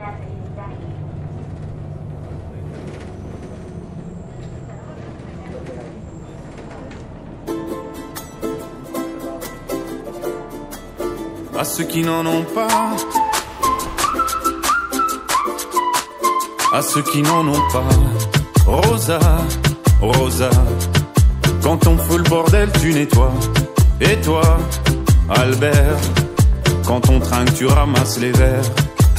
À ceux qui n'en ont pas, à ceux qui n'en ont pas, Rosa, Rosa, quand on fout le bordel, tu nettoies. Et toi, Albert, quand on trinque, tu ramasses les verres.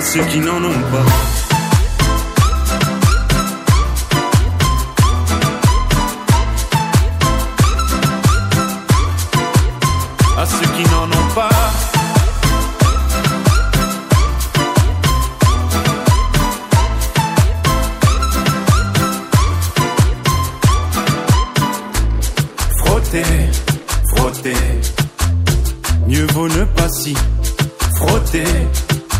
À ceux qui n'en ont pas. À ceux qui n'en ont pas. Frotter, frotter. Mieux vaut ne pas si frotter,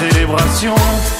n'ont